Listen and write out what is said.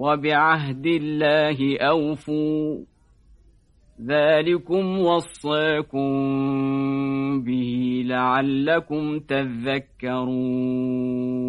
وبعهد الله أوفوا. ذلكم وصاكم به لعلكم تذكرون.